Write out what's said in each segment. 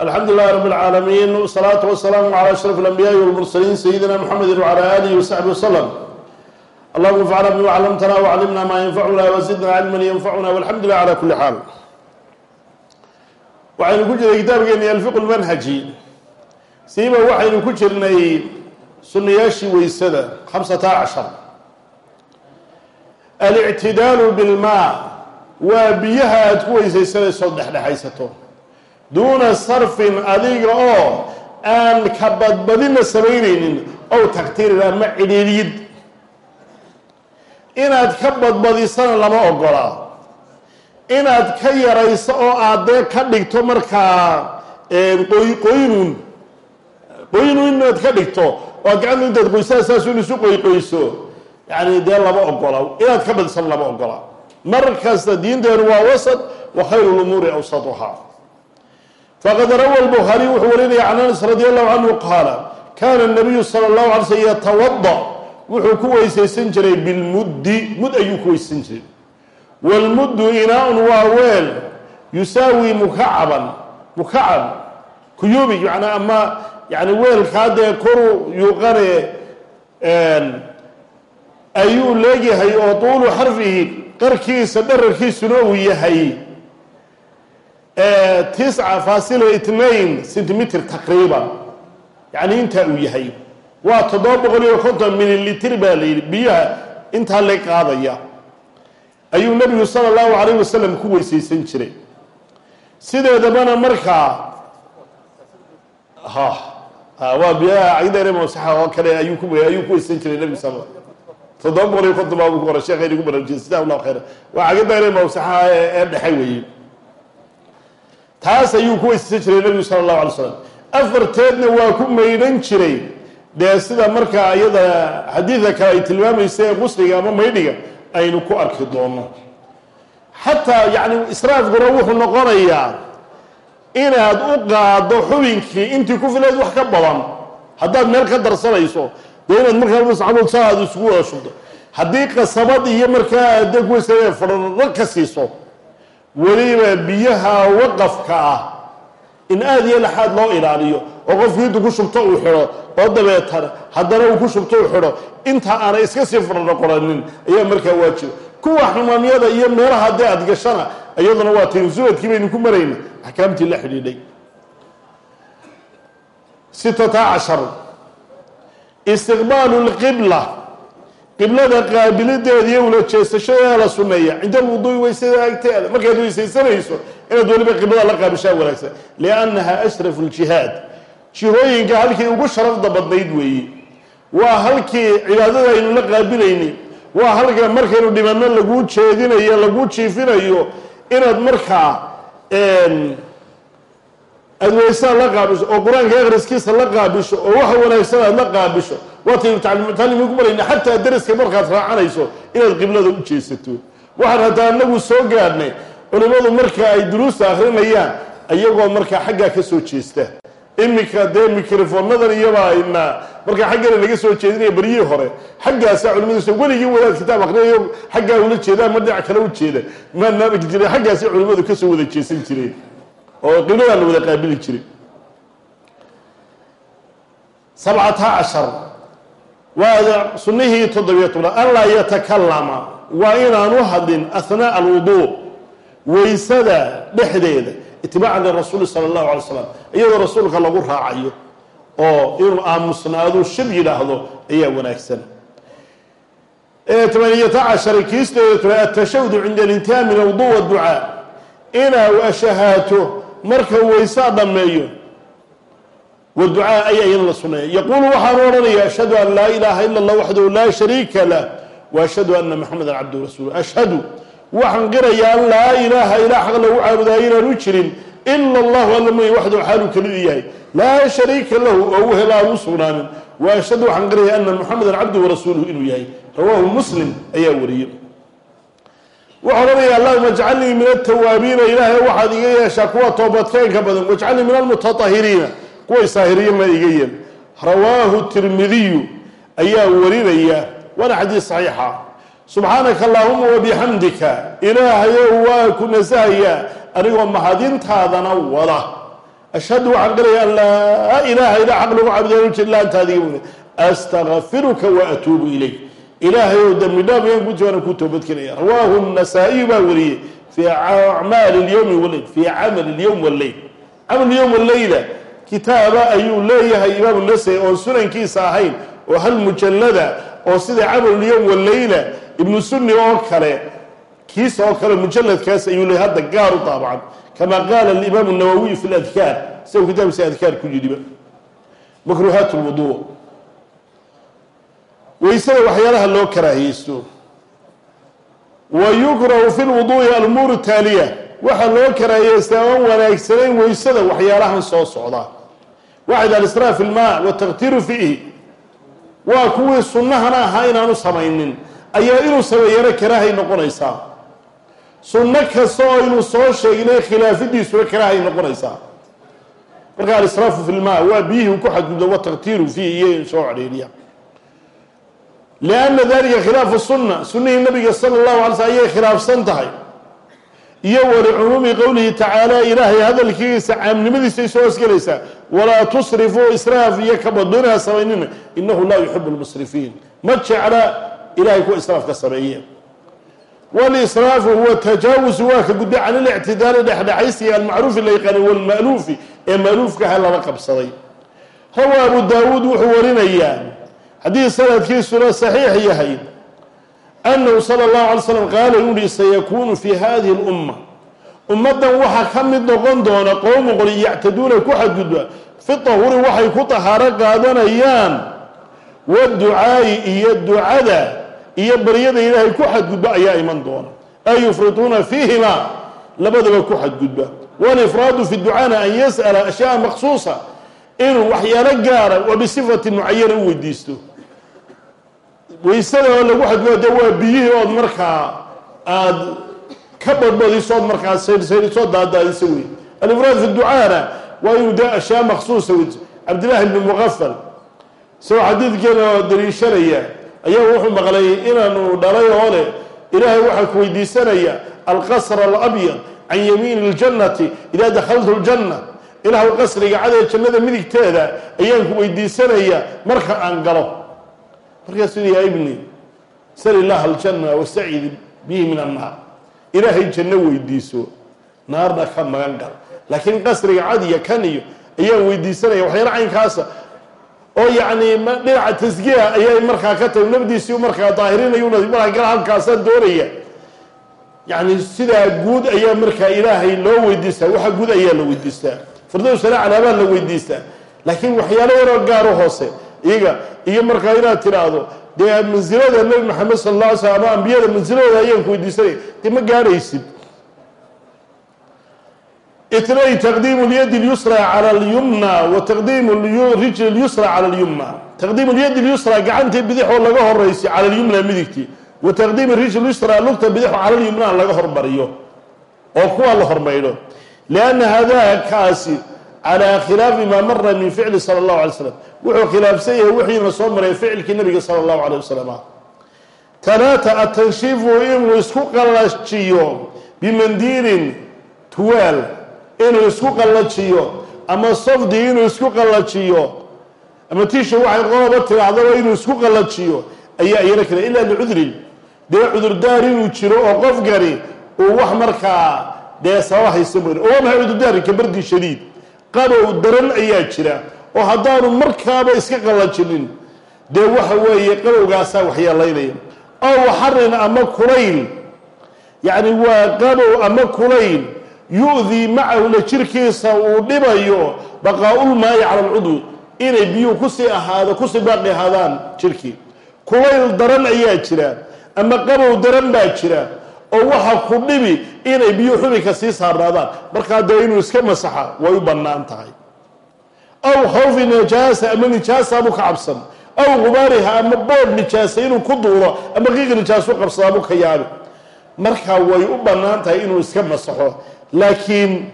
alxamdu lilahi rab اlcaalamiin wsalaatu wasalaamu cala ashraf alanbiyaai walmursaliin sayidina mxamedi wcala alihi wasaxbi waslm allahuma anfacna bima clamtana wclimna ma yanfacuna wazidna cilman yanfacuna walxamdu lilah cala kuli xaal waxaynu ku jirnay kitaabkeeni alfiq lmanhaji siiba waxaynu ku jirnay sunayaashii weysada khamsata cashar alictidaalu bilmaa waa biyaha aada ku weysaysanayso dhexdhexaysato duuna sarfin adiga oo aan ka badbadina samaynaynin ow taktiirin ama cidhiidhiyid inaad ka badbadisana lama ogola inaad ka yarayso oo aad dee ka dhigto markaa qoyqoynun qoynun inaad ka dhigto oo gacanta intaad qoysada saasun isu qoyqoyso yani dee lama ogola inaad ka badisana lama ogola mar kasta diinteenu waa wasad wa khayru lumuuri awsatuhaa faqad rawa lbukhaariy wuxuu warinaya can anas radi allahu canhu qaala kana nabiyu sala allahu alay slm yatawada wuxuu ku weysaysan jiray bilmuddi mud ayuu ku weysaysan jiray wlmuddu inaa-un waa weel yusaawi mukacaban mukacab kuyubi yanaa ama yani weelkaa dee koru yuuqane ayuu leegyahay oo tuulu xarfihi qarkiisa dherarkiisuna uu yahay tisca faasila itnain centimitr taqriiban yani intaa uu yahay. Waa toddoba boqol iyo konton mililitr baa la yidhi. Biyaha intaa le qaadaya. Ayuu nabigu sala allahu calayh wasalam ku weysaysan jiray. Sideedabana markaa ha waa biyaha cagdare mawsaxa oo kale ayuu ku ayuu ku weysan jiray nabigu sal toddoba boqol iyo konton baa ku qoray. Sheekh aynu ku baraarujiyay jazahu khayra waa cagdare mawsaxa ee dhexay weeye taas ayuu ku weysaysan jiray nabigu sala allahu alay slam afarteedna waa ku maydhan jiray. Dee sida markaa iyada xadiida kale ay tilmaamaysa ee qusliga ama maydhiga aynu ku arki doono xataa yani israafkuna wuxuu noqonayaa inaad u qaado xubinkii intii ku filayd wax ka badan haddaad meel ka darsanayso dee inaad markaa mascabood saaad isugu wada haddii qasabad iyo markaa de kuwasa fadharo ka siiso weliba biyaha waqafka ah in aada iyo laxaad loo ilaaliyo oo qofkii intuu ku shubto uu xidho oo dabeetana haddana uu ku shubto uu xidho inta aanay iska sii fardhaqoranin ayaa markaa waajiba kuwa xumaamyada iyo meelaha haddii aad gashana iyaduna waa tayn subadkii baynu ku marayna axkaamtii la xidhiidhay. Sitata cashar. Istiqbaalu lqibla qiblada qaabilideeda iyo jeesashadeeda la sunneeya cinda alwuduui weysada agteeda markaad weysaysanayso inaad weliba qiblada la qaabishaa wanaagsan. Liannaha ashrafu ljihaad jihooyinka halkii ugu sharafda badnayd weeye waa halkii cibaadada aynu la qaabilaynay. Waa halka markaynu dhimanno laguu jeedinayo laguu jiifinayo inaad markaa aada weysada la qaabisho oo qur'aanka akhriskiisa la qaabisho oo waxa wanaagsan aad la qaabisho waataynu tacliimtacliimi ku markaad raacanayso inaad qiblada u jeesato. Waxaan hataa anagu soo gaadhnay culimmadu marka ay duruusta akrinayaan iyagoo markaa xaggaa ka soo jeesta. Iminka dee mikrofonadan iyobaa ina markaa xaggana laga soo jeedinaya beryihii hore xaggaasa culimadiisa weligii wadaad kitaab akriyayo xaggaa ula jeeda ama dhinac kale u jeeda. Maana arki jira xaggaasi culimmadu ka soo wada jeesan jireen oo qibladaa la wada qaabili jiray. Sabcata cashar waa sunihii toddobiyo tobnaad an laa yatakalama waa inaanu hadlin ahnaaءa alwudu weysada dhexdeeda itibaacan lirasuuli sala allahu alay slam iyadoo rasuulka lagu raacayo oo inuu aamusnaadu shib yidhaahdo ayaa wanaagsan. Tamaniyata cashar cinda alintihaa min alwudu waducaa inaa ashahaato marka weysaa dhammeeyo waducaa ay ayana la suneeya. Yaquulu waxaanu odhanaya ashhadu an laa ilaaha ila allah waxdahu laa shariika lah wa ashhadu ana maxamedan cabduhu rasuulu ashhadu waxaan qirayaa an laa ilaaha ilaa xaq lagu caabudayo inaanu jirin ila allahu alla mooye waxdahu xaaluu kelidii yahay. Laa shariika lahu oo u hela aan u sugnaanin. Wa ashhadu waxaan qiraya ana muxamedan cabduhu warasuuluhu inuu yahay. Rawaahu muslim ayaa wariyey. Wuxuu odhanaya allahuma ajcalnii min altawaabiina ilaahay waxaad iga yeeshaa kuwa toobadkeenka badan wajcalnii min almutatahiriina kuwa isaahiriyana iga yeel. Rawaahu tirmidiyu ayaa warinaya waana xadiis saxiixa. Subxaanaka allaahuma wabixamdika ilaahayow waa ku nasahayaa anigoo mahadintaadana wada. Ashhadu waxaan an laa ilaaha ilaa xaq lagu caabudaanu jir illa anta adiga mooye astakfiruka wa atuubu ilayk. Ilaahay dembi dhaaf yaan ku jooana ku toobadkelaya rawaahu nasaa-iyu baa wariyey fii acmaali lyowmi waleyl fii camali lyowm walleyl camal yowm alleyla kitaaba ayuu leeyahay imaamu nasai oon sunankiisa ahayn oo hal mujallada oo sida camal yowm walleyla ibnu sunni oo kale kiisa oo kale mujaladkaas ayuu leeyahy hadda gaar u daabacan. Kama qaala alimaamu nawowiy fi ladkaar isagu kitaabkiisa adkaar ku yidhiba makruuhaat lwudu weysada waxyaalaha loo karaahiyeysto wa yukrahu fi lwuduui alumuuru taaliya waxaa loo karaahiyeystaa oon wanaagsanayn weysada waxyaalahan soo socda waxid alisraa fi lmaa wataqtiru fiihi waa kuwii sunnahana ahaa inaanu samaynin ayaa inuu sameeyana karaahay noqonaysaa sunno kasta oo inuu soo sheegnay khilaafidiisuna karaahay noqonaysaa marka alisraafu fi lmaa waa biyihii ku xadgudbo wataqtiru fiihi iyo in soo cadheeriya lianna dalika khilaafu sunna sunnihii nabiga sala allahu alay sl ayay khilaafsan tahay iyo walicumuumi qowlihi tacaala ilaahay hadalkiisa caamnimadiisa soo hosgelaysaa walaa tusrifuu israaf iyo kabadonha samaynina inahu laa yuxibu lmusrifiin ma jecla ilahay kuwa israafka sameeye. Walisraafu huwa tajaawusu waa ka gudba can ilictidaali dhexdhexaysiga almacruufi la yaqaani walma'luufi ee ma'luufkaha lala qabsaday. Rawa abu daawuud wuxuu warinayaa haddii sanadkiisuna saxiix yahay annahu sala allahu alay slam qaala yuhi sayakuunu fi hadihi lumma ummaddan waxaa ka mid noqon doona qowmu qoli yactaduuna ku xadgudba fi tahuri waxay ku tahaaro qaadanayaan waducaa'i iyo ducada iyo baryada ilaahay ku xadgudba ayaa iman doona ay yufrituuna fiihima labadaba ku xadgudba walifraadu fi ducaana an yas'ala ashyaaa maqsuusa inuu waxyaalo gaara wa mucayana u weydiisto weysada oo lagu xadgudba de waa biyihii ood markaa aada ka badbadiso ood markaa sayrsayrisoo daadaadiso wey alifraad fi ducaana waa inuu de ashyaa maqsuusa wey cabdillahi bni muqafal isagoo xadiidkeena daliishanaya ayaa wuxuu maqlay inaanu dhalay oo leh ilaahay waxaa ku weydiisanaya alqasra alabyad can yamiini اljannati idaa dakhaltu ljanna ilaahu qasriga cadee jannada midigteeda ayaan ku weydiisanaya marka aan galo markaasuu ya ibni sal illaha aljanna wastacid bihi min annaar ilaahay janno weydiiso naarna ka magan gal. Laakiin qasriga cadiya kan iyo ayaan weydiisanaya waxyaala caynkaasa. Oo yacni dhinaca tasgiya ayay markaa ka tahay nafdiisii markaa daahirinayuna markaa gal halkaasaan doonaya. Yacni sidaa guud ayaa markaa ilaahay loo weydiistaa waxa guud ayaa la weydiistaa. Firdows alaclaa baa la weydiistaa. Laakiin waxyaalo yaroo gaaro hoose iyaga iyo markaa inaad tidhaahdo dee mansilada nebi maxamed sala alla alay slam ama ambiyada mansiladooda ayaan ku weydiisanaya dee ma gaaraysid? Itnay taqdiimu lyadi lyusra cala alyumna wa taqdiimu rijli lyusra cala alyumna taqdiimu lyadi lyusra gacantii bidixoo laga horaysi cala alyumna midigtii. Wa taqdiimi rijl lyusra lugta bidixoo cala alyumna laga hormariyo. Oo kuwa la hormaydho lianna hadaakaasi calaa khilaafi maa mara min ficli sala allahu alay slam wuxuu khilaafsan yahay wixiina soo maray ficilkii nabiga sala allahu alayh wasalam. Talaata atanshiifu inuu isku qallajiyo bimandiilin tuwaal. Inuu isku qallajiyo ama safdi inuu isku qallajiyo. Ama tisha waxay qoloba tirahdaba inuu isku qallajiyo. Ayaa iyana kale ilaa licudrin. Dee cudurdaar inuu jiro oo qofkani uu wax markaa dee sababa haysta mooyn oo waa maxay cudurdaari? Kabardii shadiid qabow daran ayaa jira oo haddaanu markaaba iska qallajinin dee waxa weeye qabowgaasaa waxyeelaynaya ow xarin ama kulayl yacni waa qabow ama kulayl yu-dii macahu la jirkiisa uu dhibayo baqaa-ulmaayi cala alcudwi inay biyuhu ku sii ahaado ku sii baaqi ahaadaan jirkii. Kulayl daran ayaa jira ama qabow daran baa jira oo waxa ku dhibi inay biyuhu xubinka sii saarnaadaan. Markaa dee inuu iska masaxa way u bannaan tahay. Aw khawfi nijaasa ama nijaasaabuu ka cabsan. Aw gubaariha ama boodh nijaasa inuu ku duuro ama qiiq nijaasu qabsadaabuu ka yaabi. Markaa way u bannaan tahay inuu iska masaxo. Laakiin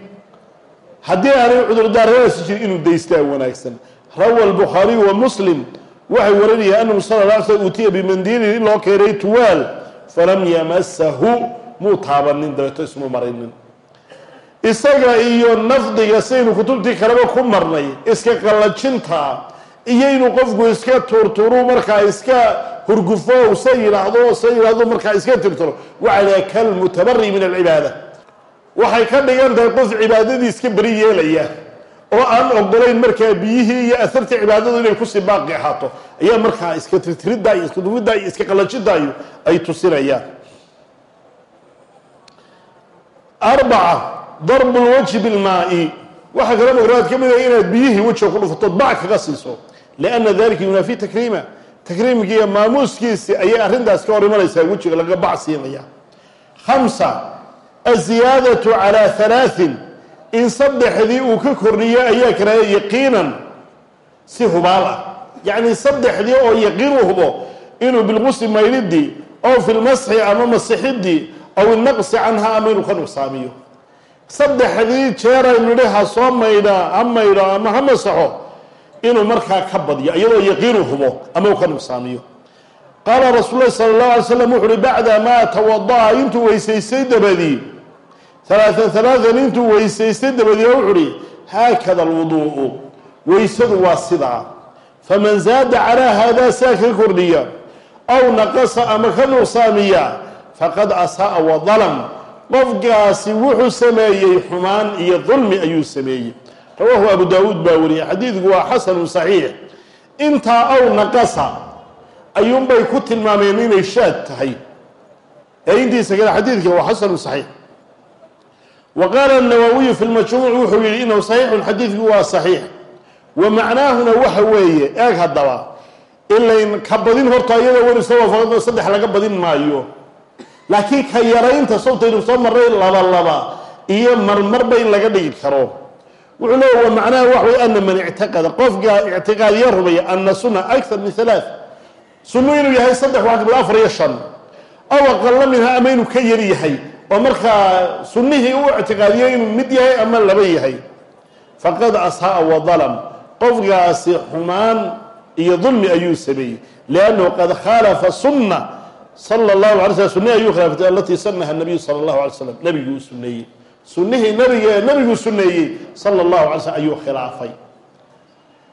haddii aanay cudurdaaradaasi jirin inuu daystaa wanaagsan. Rawa albukhaariyu wa muslim waxay warinayaan anahu sala la alay slam uutiya bimandiilin in loo keenay tuwaal falam yamasahu muu taabanin dabeeto ismu marinin. Isaga iyo nafdiga sidaynu kutubtii kaleba ku marnay iska qallajinta iyo inuu qofku iska tuurtuuru markaa iska hurgufo se yidhaahdo se yidhaahdo markaa iska tirtiro. Waxaa laha kalmutabari min alcibaada. Waxay ka dhigan tahay qof cibaadadii iska beri yeelaya oo aan ogolayn markaa biyihii iyo asartii cibaadadu inay ku sii baaqi ahaato. Ayaa markaa iska tirtiridda iska duridda iyo iska qallajidaayo ay tusinayaan. Arbaca darbu lwajhi bilmaa-i waxaa kala mugraad ka mid ah inaad biyihii wejiga ku dhufato bac kaga siiso. Lianna dalika yunaafi takriima. Takriimkii iyo maamuuskiisi ayay arrintaas ka hor imanaysaa wejiga laga bac siinaya khamsa aziyaadatu calaa halaaثin in saddexdii uu ka kordhiyo ayaa karaaya yaqiinan si hubaal ah. Yacni saddexdii oo yaqiin u hubo inuu bilqusli maydhidii ow fi lmasxi ama masixidii aw inaqsi canha ama inuu ka nuqsaamiyo. Saddexdii jeer aynu ha soo maydha ha maydho ama ha masaxo inuu markaa ka badyo iyadoo yaqiinu hubo ama uu ka nuqsaamiyo. Qaala rasuul lahi sala allahu alay slam wuxu uhi bacda maa tawada'a intuu weysaystay dabadii halaatan halaatan intuu weysaystay dabadii wuxu uhi haakada alwuduu'u weysadu waa sidaa. Faman zaada calaa haadaa saa ka kordhiya aw naqasa ama ka nuqsaamiya faqad asa'a wadalam qofkaasi wuxuu sameeyey xumaan iyo dulmi ayuu sameeyey. Rawaahu abu daawuud baa wariyey xadiidku waa xasanu saxiix. Intaa aw naqasa ayuunbay ku tilmaameen inay shaad tahay. Ee intiisa kale xadiidka waa xasanu saxiix wa qaala nawawiyu fi lmajmuuc wuxuu yihi inahu saxiixun xadiidku waa saxiix. Wa macnaahuna waxa weeye eeg haddaba ilayn ka badin horta iyadoo weriso waafaqado saddex laga badin maayo. Laakiin ka yaraynta sabtaynu soo marray laba laba iyo marmarba in laga dhigi karo. Wuxuu leeya wa macnaha wax way ana man ictaqada qofka ictiqaadiya rumaya ana suna akthar min halaath sunnu inuu yahay saddex waa kabad afar iyo shan. Aw oo markaa sunnihii u ictiqaadiyo inuu mid yahay ama laba yahay. Faqad ashaa wadalam qofkaasi xumaan iyo dulmi ayuu sameeyey. Liannahu qad khaalafa sunna. Sala allahu alay slam sunnihi ayuu khilaafatay alatii sanaha nabiyu sala allahu alay slam nabiguu u suneeyey sunnihii nabiga ee nabiguu suneeyey sala allahu alay slm ayuu khilaafay.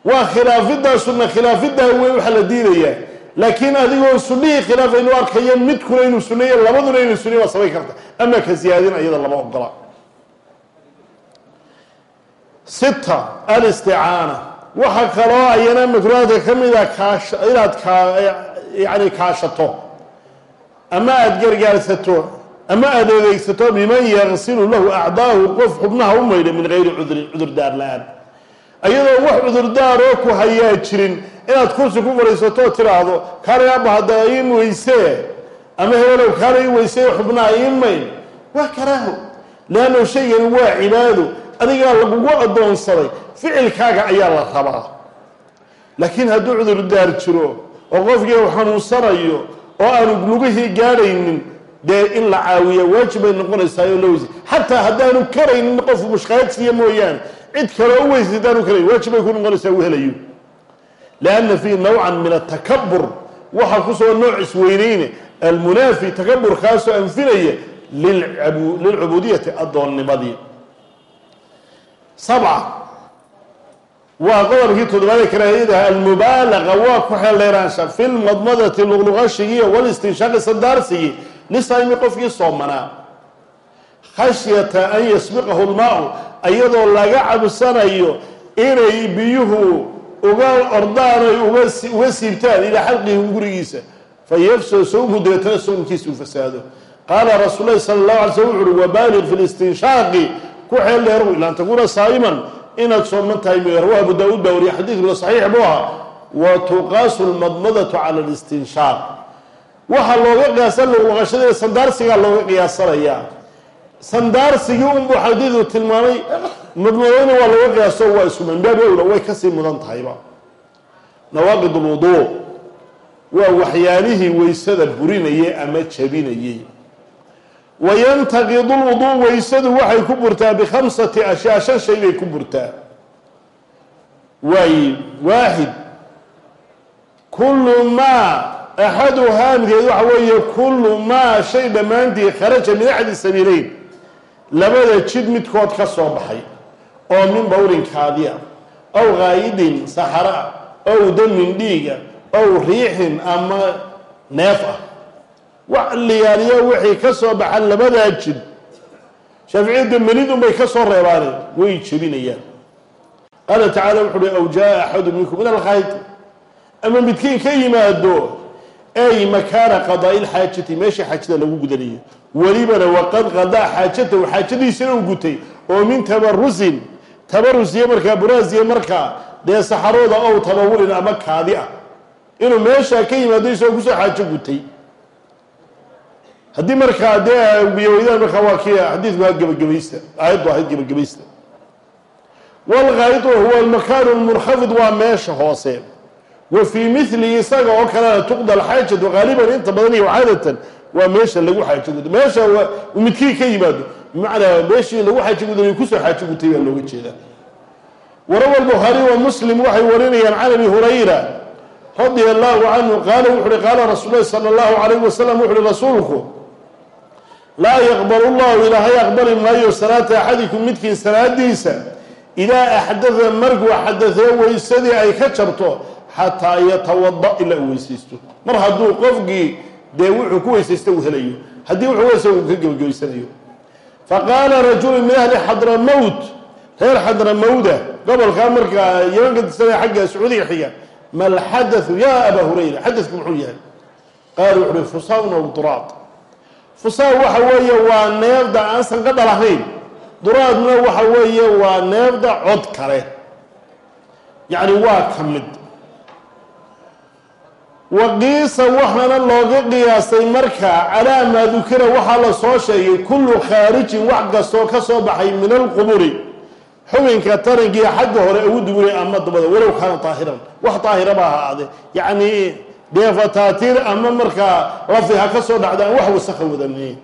Waa khilaafiddaa sunna khilaafiddaa wey waxaa la diidayaa laakiin adigoo sunnihii khilaafaynu arkayo midkuna inuu suneeye labaduna inuu suney waa samayn karta. Ama ka siyaadin iyada lama ogola. Sita alisticaana waxaa kaloo ayana makruuhaadka ka mida kaash inaad kaa yani kaashato. Ama aada gargaarsato ama aada adeegsato biman yaqsilu lahu acdaahu qof xubnaha u maydha min gayri cudrin cudurdaar la'aan ayadoo wax cudurdaaroo ku hayaa jirin inaad kursi ku fadhiisato oo tiraahdo kaanay abba hadda iin weysee ama hebelow kaana ii weysee xubnaha iin mayn waa karaaho leanno shaygani waa cibaado adigaa lagugu addoonsaday ficilkaaga ayaa la rabaa. Laakiin hadduu cudurdaar jiro oo qofkii uu xanuunsanayo oo aanu lugihii gaadhaynin dee in la caawiya waajib bay noqonaysaa oo la weysa xataa haddaanu karaynin qofku mushkilad siiya mooyaane cid kaleo u weysay haddaanu karayn waajib bay ku noqonaysaa uu lianna fiihi nawcan min atakabur waxaa ku soo nooc isweyneyne almunaafi takaburkaasoo anfinaya lilcubuudiyati addoonnimadii sabca waa qodobkii toddobaadee karaahiyadaha almubaalaqa waa ku xeeldheeraansha fi lmadmadati luqluqashigiiyo walistinshaaqi sandaarsigii lisaimi qofkii soomanaa khashyata an yasbiqahu lmaau iyadoo laga cabsanayo inay biyuhu uga ordaan oy uga siibtaan ilaa xalqihim gurigiisa. Fayafsud sawmu dabeetana sawmkiisa uu fasaado. Qaala rasuul lahi sala allahu alay slm wuxu uhi wabaaliq fi listinshaaqi ku xeel dheerow ila saa'iman inaad sooman tahay mooye rawahu abu daawuud baa wariye xadiidkuna saxiix buu ahaa. Wa tuqaasu lmadmadatu cala listinshaaq waxaa looga qiyaasan luqluqashada sandaarsigaa looga qiyaasanayaa. Sandaarsigii unbuu xadiidu tilmaamay madmadona waa looga qiyaaso waa isku manbaabi owla way ka sii mudan tahayba. Nawaaqid lwuduu waa waxyaalihii weysada burinayay ama jabinayay. Wayantaqidu lwuduu weysadu waxay ku burtaa bikhamsati ashyaa shan shay bay ku burtaa. Waay waaxid kullu maa axaduhaa midkeed waxa weeye kullu maa shay dhammaantii kharaja min axadi sabiileyn labada jid midkood ka soo baxay oo min bawlin kaadiya ow haayidin saxara ow damin dhiiga ow riixin ama neef ah. Wax liyaaliyo wixii ka soo baxa labadaa jid. Shaaficiyadda melidun bay ka soo reebaane way jebinayaan. Qaala tacala wuxu uhi aw jaa axadu minkum min alkhayd ama midkiin ka yimaado ay makaana qadaa'i lxaajati meesha xaajada lagu gudanayo. Welibana waqad qadaa xaajatahu xaajadiisana u gutay. Oo min tabarusin tabarus iyo markaa buraas iyo markaa dee saxarooda ow tabawulin ama kaadi ah. Inuu meeshaa ka yimaado isagoo ku soo xaajo gutay. Haddii markaa dee biyoweydaan markaa waa kii xadiidku gebagabaysta aayaddu ahayd gebagabaysta walghaydu huwa almakaanu lmunkhafid waa meesha hoose. Wa fii milihi isaga oo kalena tuqda alxaajatu haaliban inta badan iyo caadatan waa meesha lagu xaajo gudo meesha midkii ka yimaado bimacnaa meeshii lagu xaajo gudanay ku soo xaajo gutay baa looga jeedaa warawa albukhaariy wa muslim waxay warinayaan can abi hurayra radia allahu canhu qaala wuxu uhi qaala rasuul lahi sala allahu calayh wasalam wuxu uhi rasuulku laa yaqbalu llahu ilaahay aqbali maayo salaata axadikum midkiin salaadiisa idaa axdada markuu xadadee weysadii ay ka jarto xataa yatawada ilaa uu weysaysto. Mar hadduu qofkii dee wuxuu ku weysaysta uu helayo. Haddii wuxuu weysa uu ka gebagabaysanayo faqaala rajulu min ahli xadramowt reer xadramowda gobolkaa markaa yaman ka tirsanaya xagga sacuudiga xiga ma alxadathu yaa abaa hurayra? Xadadku muxuu yahay? Qaala wuxu uhi fusaun ow duraad. Fusaa waxa weeye waa neefda aan sanqadha lahayn duraadna waxa weeye waa neefda cod kale. Yacni waa ka waqiisa waxaana looga qiyaasay markaa calaa maa dukira waxaa la soo sheegay kullu khaarijin wax kastoo ka soo baxay min alquburi xubinka tarankiiya xagga hore ugu dugulay ama dabada walow kaana daahiran wax daahira ba ahaade yacni deefataatiir ama markaa lafi ha ka soo dhacdaan wax wasakha wadane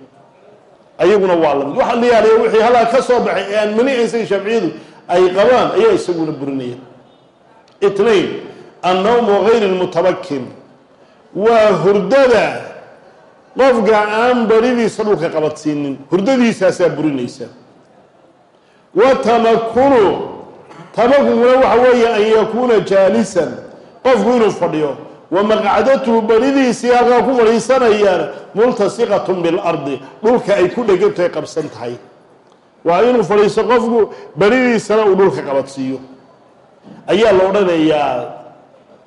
ayaguna waa la mid waxa la yaaliya wixii halaa ka soo baxay ee aan mani aysan shaaficiyadu ay qabaan ayaa isaguna burinaya. Itnain annawmu gayri lmutabakin waa hurdada qofka aan baridiisa dhulka qabadsiinin. Hurdadiisaasaa burinaysa. Wa tamakunu tamakunkuna waxa weeye an yakuuna jaalisan. Qofku inuu fadhiyo. Wa maqcadatuhu baridiisii halkaa ku fadhiisanayaan multasiqatun bilardi dhulka ay ku dhegantahay qabsan tahay. Waa inuu fadhiisto qofku baridiisana uu dhulka qabadsiiyo. Ayaa la odhanayaa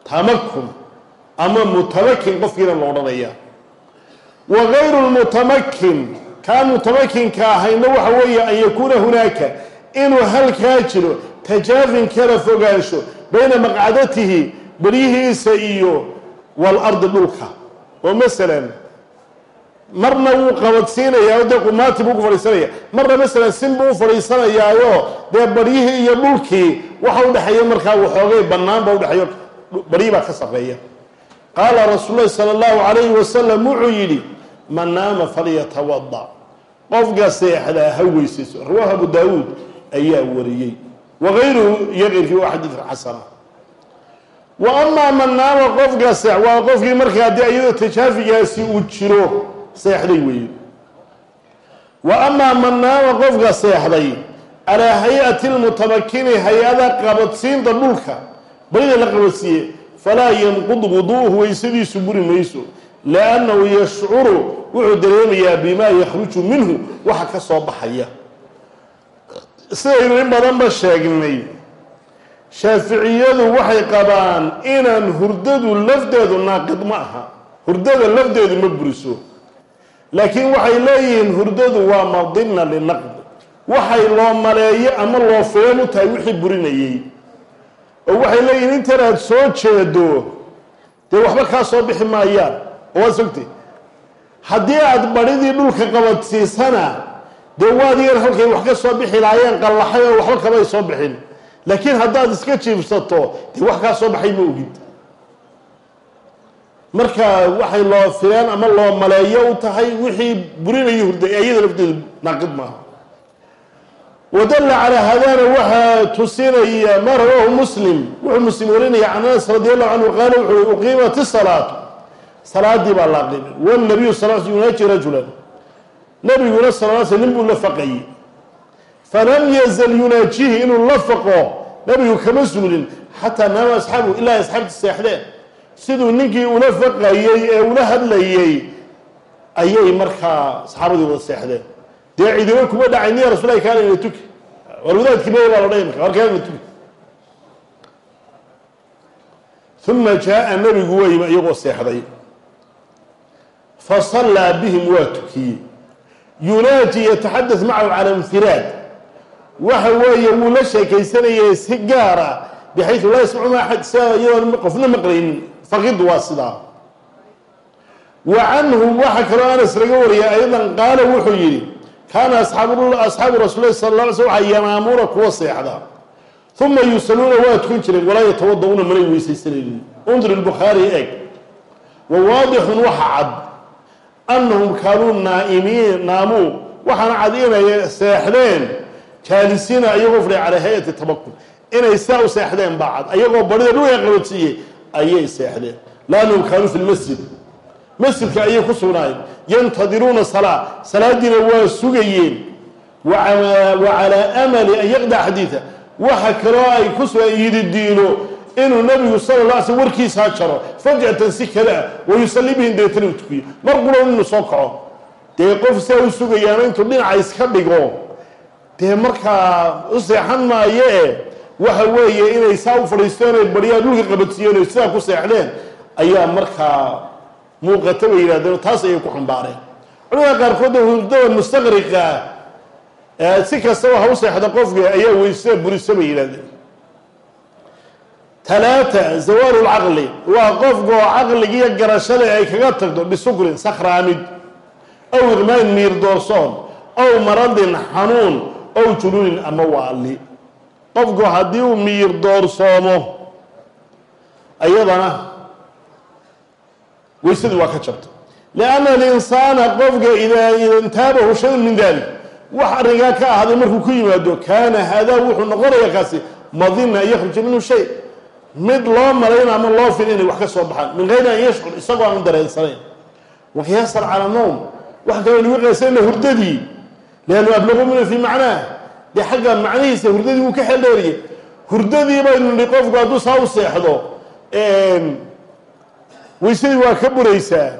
tamakun ama mutamakin qofkiina la odhanaya wa gayru lmutamakin kaan mutamakinka ahayna waxa weeye an yakuuna hunaaka inuu halkaa jiro tajaafin kala fogaansho bayna maqcadatihi beryihiisa iyo walardi dhulka. Oo masalan marna wuu qabadsiinayaa dee qumaati buu ku fadhiisanaya. Marna masalan sin buu u fadhiisanayaayo dee baryihii iyo dhulkii waxa udhexeeya markaa waxoogay bannaan ba udhexeeyo baryi baa ka sarreeya qaala rasuul lahi sala allahu calayhi wasalam wuxuu yidhi man naama falyatawada qofka seexdaa ha weysayso. Rawaahu abu daawuud ayaa wariyey. Wagayruhu iyo keyrkii waa xadiidka xasana. Wa amaa man naama qofka seex waa qofkii markaa dee iyadoo tajaafigaasi uu jiro seexday weeye. Wa amaa man naama qofka seexday calaa hay'ati lmutamakini hay'ada qabadsiinta dhulka barida la qabadsiiye falaa yanqud wuduuhu weysadiisu buri mayso liannahu yashcuru wuxuu dareemayaa bimaa yakhruju minhu waxa ka soo baxaya sidaynu in badanba sheegnay shaaficiyadu waxay qabaan inaan hurdadu lafdeedu naaqid ma aha hurdada lafdeedu ma buriso laakiin waxay leeyihiin hurdadu waa madina linaqd waxay loo maleeyo ama loo filan u tahay wixii burinayey oo waxay leeyihiin intan aad soo jeedo dee waxba kaa soo bixi maayaan. Oo waad sogtay haddii aad badhidii dhulka qabadsiisana dee waad yar halkay wax ka soo bixi lahaayeen qallaxay oo waxba kamay soo bixin. Laakiin haddaad iska jiibsato dee wax kaa soo baxay ma ogid. Marka waxay loo fileen ama loo maleeyo u tahay wixii burinaya hurda iyada lafteedu naaqid maaha wadalla calaa hadana waxaa tusinaya ma rawaahu muslim wuxuu muslim warinaya can anas radi allahu canhu qaala wuxuu uqiimat isalaatu salaadii baa la aqimay wanabiyu sal sl yunaaji rajulan nabiguna sal sl nin buu la faqayey falam yazal yunaajihi inuu la faqo nabigu kama suulin xataa naama asxaabu ilaa asxaabti seexdeen siduu ninkii ula faqayey ee ula hadlayey ayay markaa saxaabadii wada seexdeen dee cidina kuma dhacay niya rasuulahi kaana ina tuki. War wadaadkii maya baa lodhay marka war kaana tuki. Uma jaa nabigu waa iyagoo seexday. Fasallaa bihim waa tukiyey yunaaji yataxadaث macahu cala infiraad waxa weeye wuu la sheekaysanayay si gaara bxayu laa yasmacu axad iyadoon qofna maqlaynin. Faqid waa sidaa wa canhu waxaa kaloo anas laga wariyay aydan qaala wuxuu yidhi kaana asxaabu rasuul sal la alay sl waxaa yanaamuuna kuwa seexda uma yusaluuna waa tukan jireen walaa yatawada'uuna manay weysaysanaynin undur bukhaari eeg wa waadixun waxa cad annahum kaanuu naa'imiin naamuu waxaana cad inay seexdeen jaalisiina iyagoo fadhiya calaa hay'ati tabakul inay saa u seexdeen baa cad ayagoo barida dhulka qabadsiiyey ayay seexdeen laannahum kaanuu fi lmasjid masjidka ayay ku sugnaayeen. Yantadiruuna salaa. Salaadiina waa sugayeen. Wa calaa amali an yaqdac xadiida. Waxa kaloo ay ku sugan yididiino inuu nabigu sala la slm warkiisaa jaro faj'atan si kale ah wayusalli bihim deetana u mar qulow inuu soo kaco. Dee qof saa u sugayaana intuu dhinaca iska dhigo. Dee markaa u seexan maayo e waxa weeye inay saa u fadhiisteen ay baryaa dhulka qabadsiiyeen oy sidaa ku seexdeen. Ayaa markaa muuqata bay yidhahdeen taas ayay ku xambaareen culamada qaarkood hurdada mustaqriqa si kastaba ha u seexda qofka ayaa weysada burisa bay yidhahdeen. Talaata zawaalu lcaqli waa qofka oo caqligiiyo garashada ay kaga tagto bisukrin sakhraamid aw iqmaan miir doorsoon aw maradin xanuun aw junuunin ama waali qofku haddii uu miyir doorsoomo ayadana weysadii waa ka jabta lianna alinsaana qofka idaa shayun min dalik wax arrinkaa ka ahaaday markuu ku yimaado kaana haadaa wuxuu noqonaya kaasi madina an yakhruja minhu shay. Mid loo malayn ama loo fil inay wax ka soo baxaan. Min gayri an yashcur isagoo aan dareensanayn waqiyaastan cala nowm wax kaloo lagu qeysayna hurdadii. Liannu ablagu minhu fii macnaah dee xagga macnihiisa hurdadii wuu ka xeldheeriyay hurdadii baynu nihi qofku hadduu saa u seexdo weysadii waa ka buraysaa.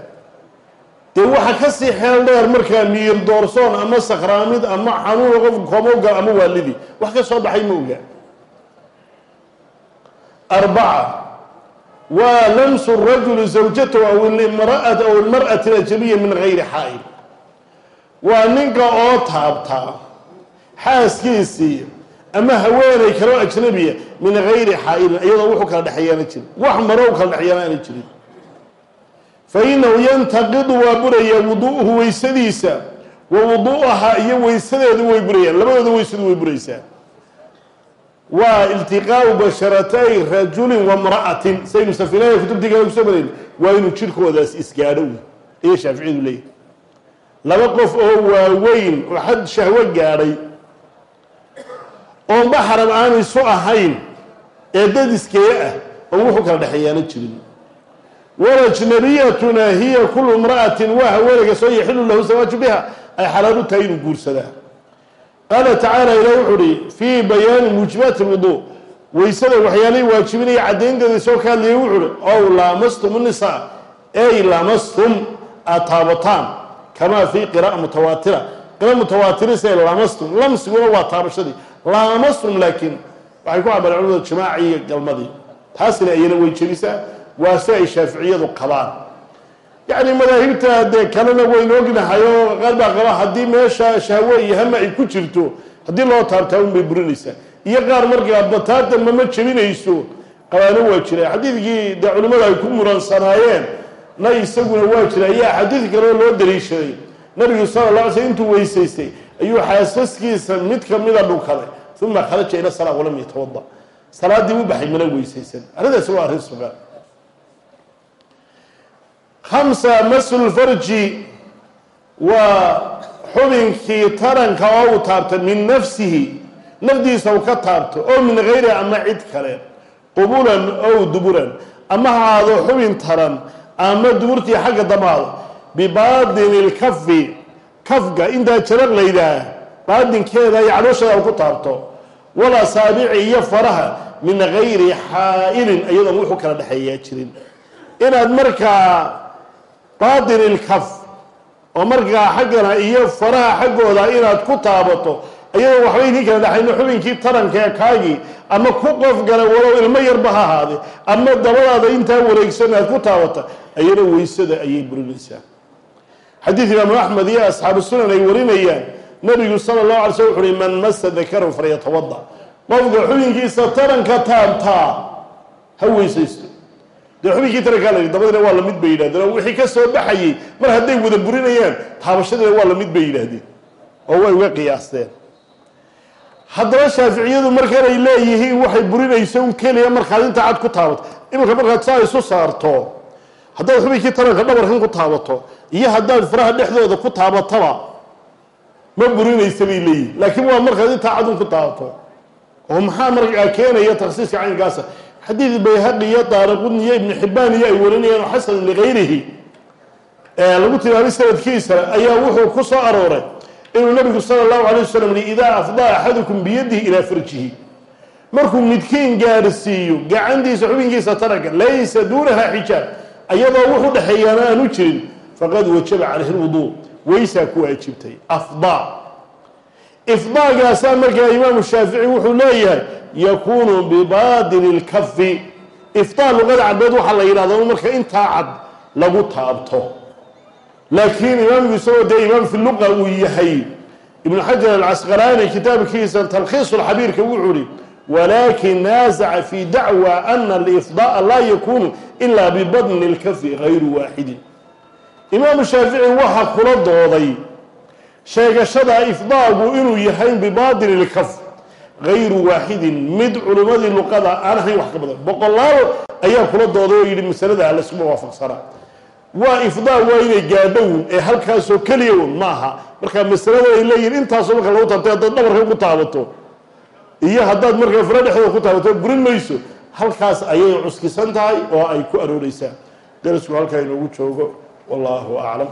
Dee waxa ka sii xeel dheer markaa miyir doorsoon ama sakhraamid ama xanuuna qofku koomowgal ama waalidii wax ka soo baxay ma oga. Arbaca. Waa lamsu rajuli zawjatahu aw imraat aw ilmar'ati ajnabiya min gayri xaa'il waa ninka oo taabtaa xaaskiisii ama haweenay kaloo ajnabiya min gayri xaa'ilin iyadoo wuxuu kala dhexeeyaana jirin wax maro u kala dhexeeyaana aana jirin fa inahu yantaqidu waa buraya wuduuhu weysadiisa wa wuduu'ahaa iyo weysadeedu way burayaan. Labadooda weysadu way buraysaa. Waa iltiqaau basharatay rajulin wa mra'atin saynu safinaya kutubtiga ku soo marayn waa inuu jirkoodaas isgaadho ayay shaaficiyadu leeyahy laba qof oo waaweyn oo xad shahwo gaadhay oon baxram aan isu ahayn ee dad iskeeye ah oo wuxuu kala dhexeeyaana jirin walajnabiyatuna hiya kulu imra'atin waa haweenayga soo yaxilu lahu zawaaju biha ay xalaal u tahay inuu guursadaa. Qaala tacaala ilahi wuxuu uhi fii bayaani muujibaati lwuduu weysada waxyaalihii waajibinaya caddaynteeda soo ka hadlayay wuxuu uhi ow laamastum nisaa ey laamastum aad taabataan kamaa fii qira'a mutawaatira. Qira mutawaatirisa laamastum lamsiguna waa taabashadii. Laamastum laakiin waxay ku cabaleen culamada jimaaci galmadii. Taasina ayana way waa si ay shaaficiyadu qabaan. Yacni madaahibta dee kalena waynu ognahay oo qaar baa qaba haddii meesha shahwe iyo hama ay ku jirto haddii loo taabtaa un burinaysaa iyo qaar markaa bataatan mama jebinayso qabaano waa jira xadiidkii dee culimmadu ay ku muransanaayeen na isaguna waa jira ayaa xadiid kaleo loo daliishaday nabigu sala la sl intuu weysaystay ayuu xaasaskiisa mid kamida dhunkaday uma kharaja ila salaa walam yatawada salaadii u baxay mana weysaysan. Arrintaasi waa arrin sugan hamsa maslfarji waa xubinkii taranka oo uu taabta min nafsihi nafdiisa uu ka taabto oo min gayri ama cid kale qubulan ow duburan ama haado xubin taran ama duburtii xagga damaado bibaadini lkafi kafga intaa jaraq laydaa qaadinkeeda iyo caloosheeda ku taabto wal asaabici iyo faraha min gayri xaa'ilin iyadoon wuxuu kala dhexeeyaa jirin inaad markaa baatin ilkaf oo markaa xaggana iyo faraha xaggooda inaad ku taabato iyadoo waxba idin kala dhexayno xubinkii taranka ee kaagii ama ku qof gala walow ilmo yarba ha ahaade ama dabadaada intaa wareegsan aad ku taabata ayana weysada ayay burinaysaa. Xadiid imaamu axmed iyo asxaabu sunan ay warinayaan nabigu sala allahu alay sl wuxu uhi man masa dakarahu falyatawada qofka xubinkiisa taranka taabtaa ha weysaysto dee xubinkii tarankaa waa la mid bay yidhahdeen oo wixii ka soo baxayey mar hadday wada burinayaan taabashadina waa la mid bay yidhaahdeen oo way uga qiyaasteen. Haddaba shaaficiyadu markanay leeyihiin waxay burinayso un keliya markaad inta cad ku taabato. Iminka markaad saa isu saarto haddaad xubinkii taranka dhabarkan ku taabato iyo haddaad faraha dhexdooda ku taabataba ma burinaysa bay leeyihiin laakiin waa markaad intaa cadun ku taabato oo maxaa markaa keenaya takhsiiska caynkaasa xadiid bayhaqi iyo daaraqudni iyo ibnu xibaan iyo ay warinayaan xasan ligayrihi lagu tilmaamay sanadkiisa ayaa wuxuu ku soo arooray inuu nabigu sala allahu alay wasalam yihi idaa afdaa axadukum biyadihi ilaa farjihi. Markuu midkiin gaarsiiyo gacantiisa xubinkiisa taranka laysa duunaha xijaab ayadoo wuxu dhexeeyaana aanu jirin faqad wajaba calayhi lwuduu weysaa ku waajibtay afdaa ifdaagaasaa markaa imaamu shaafici wuxuu leeyahay yakuunu bibaadini lkafi ifdaa luqada caddeed waxaa la yidhahda marka intaa cad lagu taabto. Laakiin imaamku isagoo dee imaam fi luqa uu yahay ibnu xajar alcasqalaani kitaabkiisa talkhiisu lxabiirka wuxuu ihi walakin naasaca fi dacwa ana alifdaaa laa yakunu ila bibadni lkafi gayru waaxidin imaamu shaafici waxaa kula dooday sheegashada ifdaagu inuu yahay bibaadini lkaf gayru waaxidin mid culimmadii luqada aan ahayn wax ka badan. Boqolaal ayaa kula dooday oo yidhi masalada laskuma waafaqsana. Waa ifdaa waa inay gaadhown ee halkaasoo keliya un ma aha. Marka masalada ay leeyihiin intaasoo marka lagu taabtay haddaad dhabarka ku taabato iyo haddaad markaa fara dhexdooda ku taabato burin mayso halkaas ayay cuskisan tahay oo ay ku arooreysaa darasku halkaa inoogu joogo. Wallahu aclam